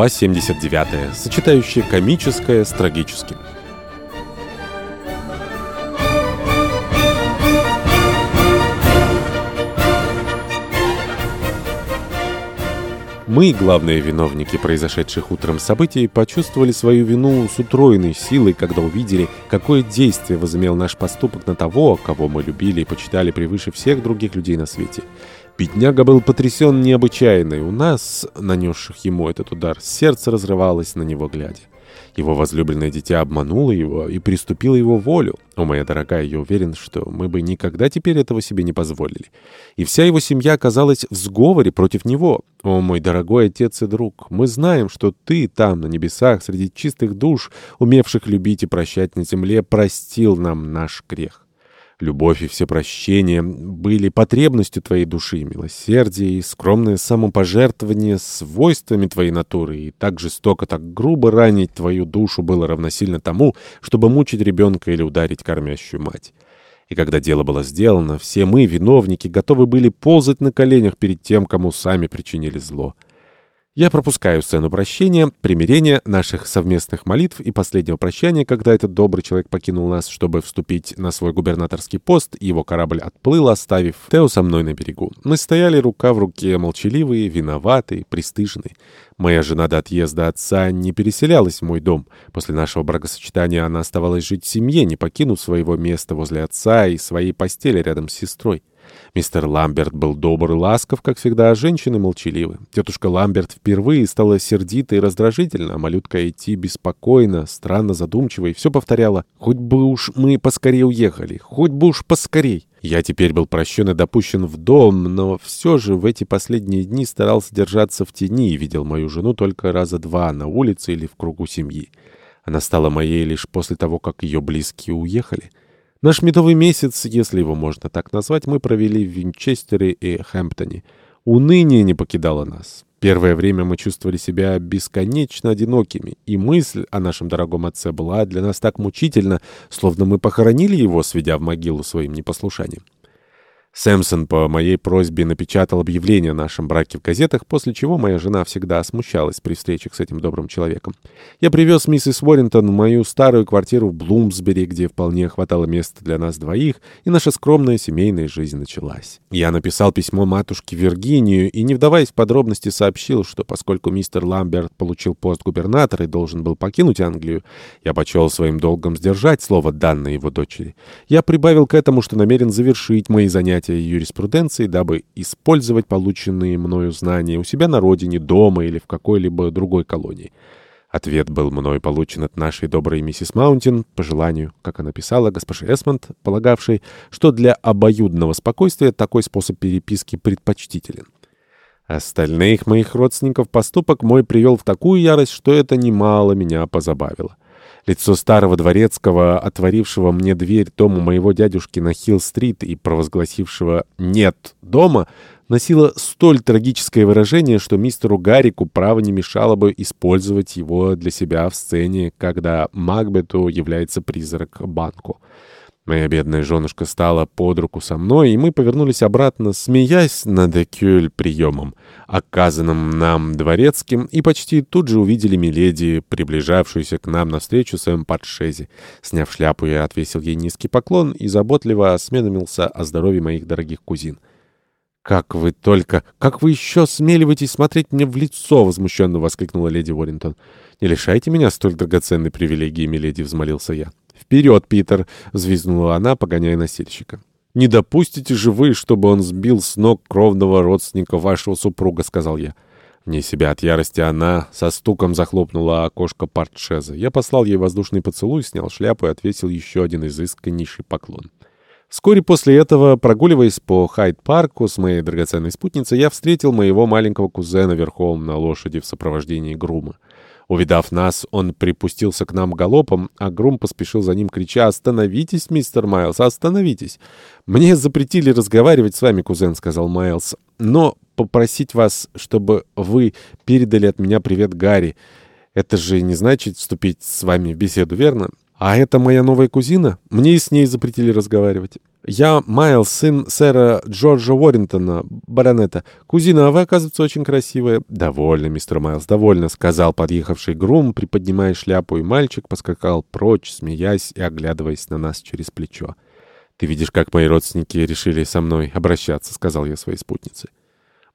Глава 79, сочетающая комическое с трагическим. Мы, главные виновники произошедших утром событий, почувствовали свою вину с утроенной силой, когда увидели, какое действие возымел наш поступок на того, кого мы любили и почитали превыше всех других людей на свете. Бедняга был потрясен необычайно, и у нас, нанесших ему этот удар, сердце разрывалось на него глядя. Его возлюбленное дитя обмануло его и приступило его волю. О, моя дорогая, я уверен, что мы бы никогда теперь этого себе не позволили. И вся его семья оказалась в сговоре против него. О, мой дорогой отец и друг, мы знаем, что ты там, на небесах, среди чистых душ, умевших любить и прощать на земле, простил нам наш грех. Любовь и все прощения были потребностью твоей души, милосердие и скромное самопожертвование свойствами твоей натуры, и так жестоко, так грубо ранить твою душу было равносильно тому, чтобы мучить ребенка или ударить кормящую мать. И когда дело было сделано, все мы, виновники, готовы были ползать на коленях перед тем, кому сами причинили зло. Я пропускаю сцену прощения, примирения, наших совместных молитв и последнего прощания, когда этот добрый человек покинул нас, чтобы вступить на свой губернаторский пост, его корабль отплыл, оставив Тео со мной на берегу. Мы стояли рука в руке, молчаливые, виноватые, пристыженные. Моя жена до отъезда отца не переселялась в мой дом. После нашего бракосочетания она оставалась жить в семье, не покинув своего места возле отца и своей постели рядом с сестрой. Мистер Ламберт был добр и ласков, как всегда, а женщины молчаливы. Тетушка Ламберт впервые стала сердитой и раздражительна, а малютка идти беспокойно, странно задумчиво, и все повторяла «Хоть бы уж мы поскорее уехали, хоть бы уж поскорей». Я теперь был прощен и допущен в дом, но все же в эти последние дни старался держаться в тени и видел мою жену только раза два на улице или в кругу семьи. Она стала моей лишь после того, как ее близкие уехали. Наш медовый месяц, если его можно так назвать, мы провели в Винчестере и Хэмптоне. Уныние не покидало нас. Первое время мы чувствовали себя бесконечно одинокими, и мысль о нашем дорогом отце была для нас так мучительна, словно мы похоронили его, сведя в могилу своим непослушанием. Сэмсон по моей просьбе напечатал объявление о нашем браке в газетах, после чего моя жена всегда смущалась при встречах с этим добрым человеком. Я привез миссис Уоррингтон в мою старую квартиру в Блумсбери, где вполне хватало места для нас двоих, и наша скромная семейная жизнь началась. Я написал письмо матушке Виргинию и, не вдаваясь в подробности, сообщил, что поскольку мистер Ламберт получил пост губернатора и должен был покинуть Англию, я почел своим долгом сдержать слово, данное его дочери. Я прибавил к этому, что намерен завершить мои занятия занятия юриспруденцией, дабы использовать полученные мною знания у себя на родине, дома или в какой-либо другой колонии. Ответ был мной получен от нашей доброй миссис Маунтин по желанию, как она писала, госпожи Эсмонд, полагавшей, что для обоюдного спокойствия такой способ переписки предпочтителен. Остальных моих родственников поступок мой привел в такую ярость, что это немало меня позабавило. Лицо старого дворецкого, отворившего мне дверь дому моего дядюшки на Хилл-стрит и провозгласившего «нет дома», носило столь трагическое выражение, что мистеру Гаррику право не мешало бы использовать его для себя в сцене, когда Макбету является призрак Банку. Моя бедная женушка стала под руку со мной, и мы повернулись обратно, смеясь над Экюль приемом, оказанным нам дворецким, и почти тут же увидели Миледи, приближавшуюся к нам навстречу своем подшезе. Сняв шляпу, я отвесил ей низкий поклон и заботливо осведомился о здоровье моих дорогих кузин. «Как вы только... Как вы еще смеливаетесь смотреть мне в лицо?» — возмущенно воскликнула леди Уоррингтон. «Не лишайте меня столь драгоценной привилегии, миледи», — взмолился я. «Вперед, Питер!» — взвизгнула она, погоняя носильщика. «Не допустите же вы, чтобы он сбил с ног кровного родственника вашего супруга», — сказал я. Вне себя от ярости она со стуком захлопнула окошко портшеза. Я послал ей воздушный поцелуй, снял шляпу и отвесил еще один изысканнейший поклон. Вскоре после этого, прогуливаясь по Хайд-парку с моей драгоценной спутницей, я встретил моего маленького кузена верхом на лошади в сопровождении грума. Увидав нас, он припустился к нам галопом, а Грум поспешил за ним, крича «Остановитесь, мистер Майлз, остановитесь!» «Мне запретили разговаривать с вами, кузен», — сказал Майлз, «но попросить вас, чтобы вы передали от меня привет Гарри. Это же не значит вступить с вами в беседу, верно?» «А это моя новая кузина? Мне и с ней запретили разговаривать». «Я Майл, сын сэра Джорджа Уоррентона, баронета. Кузина, а вы, оказывается, очень красивая». «Довольно, мистер Майлз, довольно», — сказал подъехавший грум, приподнимая шляпу, и мальчик поскакал прочь, смеясь и оглядываясь на нас через плечо. «Ты видишь, как мои родственники решили со мной обращаться», — сказал я своей спутнице.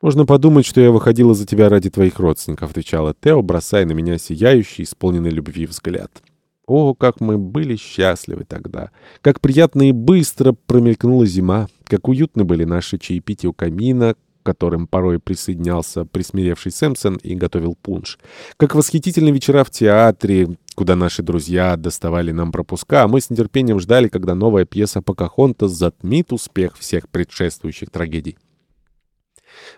«Можно подумать, что я выходила за тебя ради твоих родственников», — отвечала Тео, бросая на меня сияющий, исполненный любви взгляд. О, как мы были счастливы тогда! Как приятно и быстро промелькнула зима! Как уютны были наши чаепития у камина, к которым порой присоединялся присмиревший Сэмпсон и готовил пунш. Как восхитительные вечера в театре, куда наши друзья доставали нам пропуска, а мы с нетерпением ждали, когда новая пьеса Покахонтас затмит успех всех предшествующих трагедий.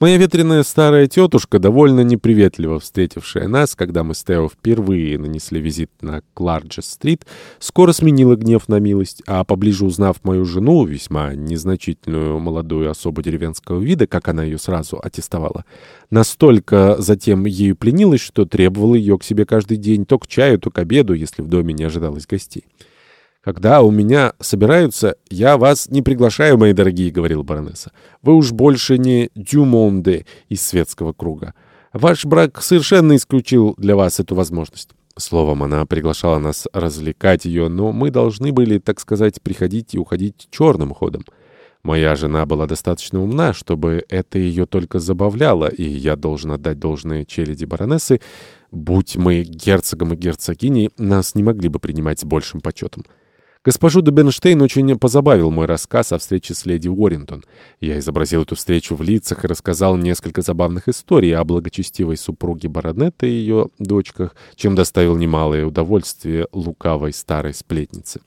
Моя ветреная старая тетушка, довольно неприветливо встретившая нас, когда мы с Тео впервые нанесли визит на Кларджес-стрит, скоро сменила гнев на милость, а поближе узнав мою жену, весьма незначительную молодую особу деревенского вида, как она ее сразу аттестовала, настолько затем ею пленилась, что требовала ее к себе каждый день то к чаю, то к обеду, если в доме не ожидалось гостей. «Когда у меня собираются, я вас не приглашаю, мои дорогие», — говорил баронесса. «Вы уж больше не дюмонде из светского круга. Ваш брак совершенно исключил для вас эту возможность». Словом, она приглашала нас развлекать ее, но мы должны были, так сказать, приходить и уходить черным ходом. Моя жена была достаточно умна, чтобы это ее только забавляло, и я должен отдать должное челяди баронессы. Будь мы герцогом и герцогиней, нас не могли бы принимать с большим почетом. Госпожу Дебенштейн очень позабавил мой рассказ о встрече с леди Уоррингтон. Я изобразил эту встречу в лицах и рассказал несколько забавных историй о благочестивой супруге баронета и ее дочках, чем доставил немалое удовольствие лукавой старой сплетнице.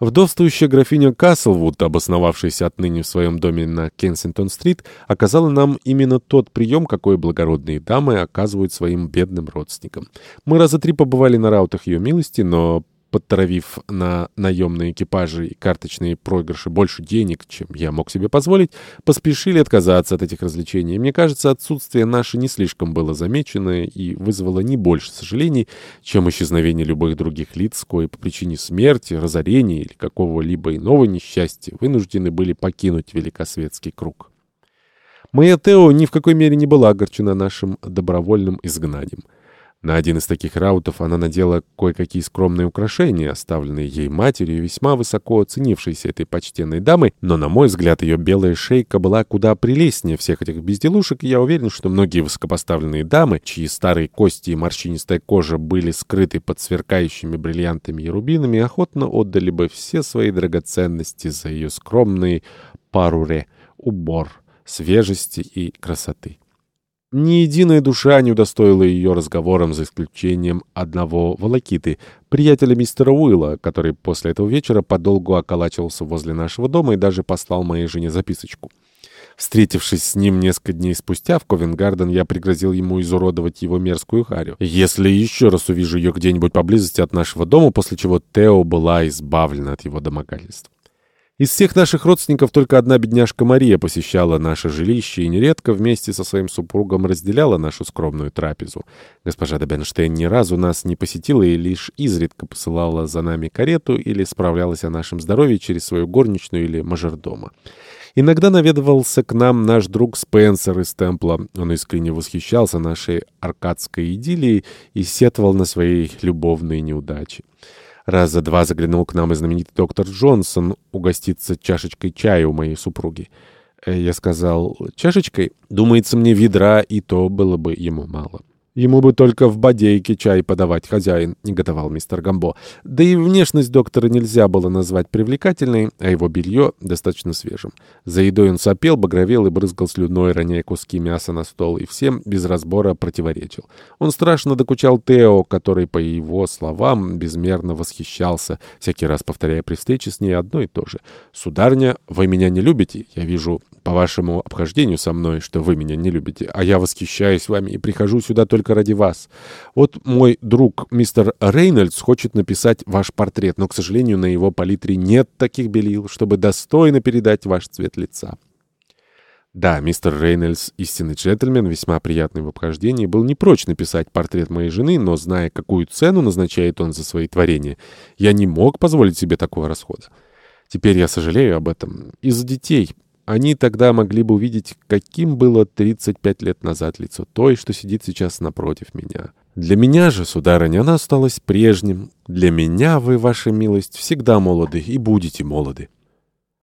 Вдовствующая графиня Каслвуд, обосновавшаяся отныне в своем доме на Кенсингтон-стрит, оказала нам именно тот прием, какой благородные дамы оказывают своим бедным родственникам. Мы раза три побывали на раутах ее милости, но подтравив на наемные экипажи и карточные проигрыши больше денег, чем я мог себе позволить, поспешили отказаться от этих развлечений. Мне кажется, отсутствие наше не слишком было замечено и вызвало не больше сожалений, чем исчезновение любых других лиц, кое по причине смерти, разорения или какого-либо иного несчастья вынуждены были покинуть великосветский круг. Моя Тео ни в какой мере не была огорчена нашим добровольным изгнанием. На один из таких раутов она надела кое-какие скромные украшения, оставленные ей матерью, весьма высоко оценившейся этой почтенной дамой, но, на мой взгляд, ее белая шейка была куда прелестнее всех этих безделушек, и я уверен, что многие высокопоставленные дамы, чьи старые кости и морщинистая кожа были скрыты под сверкающими бриллиантами и рубинами, охотно отдали бы все свои драгоценности за ее скромный паруре, убор, свежести и красоты. Ни единая душа не удостоила ее разговором, за исключением одного волокиты, приятеля мистера Уилла, который после этого вечера подолгу околачивался возле нашего дома и даже послал моей жене записочку. Встретившись с ним несколько дней спустя в Ковенгарден, я пригрозил ему изуродовать его мерзкую харю. Если еще раз увижу ее где-нибудь поблизости от нашего дома, после чего Тео была избавлена от его домогательств. Из всех наших родственников только одна бедняжка Мария посещала наше жилище и нередко вместе со своим супругом разделяла нашу скромную трапезу. Госпожа Дебенштейн ни разу нас не посетила и лишь изредка посылала за нами карету или справлялась о нашем здоровье через свою горничную или мажордома. Иногда наведывался к нам наш друг Спенсер из Темпла. Он искренне восхищался нашей аркадской идиллией и сетовал на свои любовные неудачи. Раза два заглянул к нам и знаменитый доктор Джонсон угоститься чашечкой чая у моей супруги. Э, я сказал, чашечкой? Думается мне, ведра и то было бы ему мало. Ему бы только в бодейке чай подавать хозяин, — негодовал мистер Гамбо. Да и внешность доктора нельзя было назвать привлекательной, а его белье достаточно свежим. За едой он сопел, багровел и брызгал слюной, роняя куски мяса на стол, и всем без разбора противоречил. Он страшно докучал Тео, который, по его словам, безмерно восхищался, всякий раз повторяя при встрече с ней одно и то же. «Сударня, вы меня не любите? Я вижу по вашему обхождению со мной, что вы меня не любите, а я восхищаюсь вами и прихожу сюда только ради вас. Вот мой друг мистер Рейнольдс хочет написать ваш портрет, но, к сожалению, на его палитре нет таких белил, чтобы достойно передать ваш цвет лица. Да, мистер Рейнольдс, истинный джентльмен, весьма приятный в обхождении, был не прочь написать портрет моей жены, но, зная, какую цену назначает он за свои творения, я не мог позволить себе такого расхода. Теперь я сожалею об этом. Из-за детей. Они тогда могли бы увидеть, каким было 35 лет назад лицо той, что сидит сейчас напротив меня. Для меня же, сударыня, она осталась прежним. Для меня вы, ваша милость, всегда молоды и будете молоды.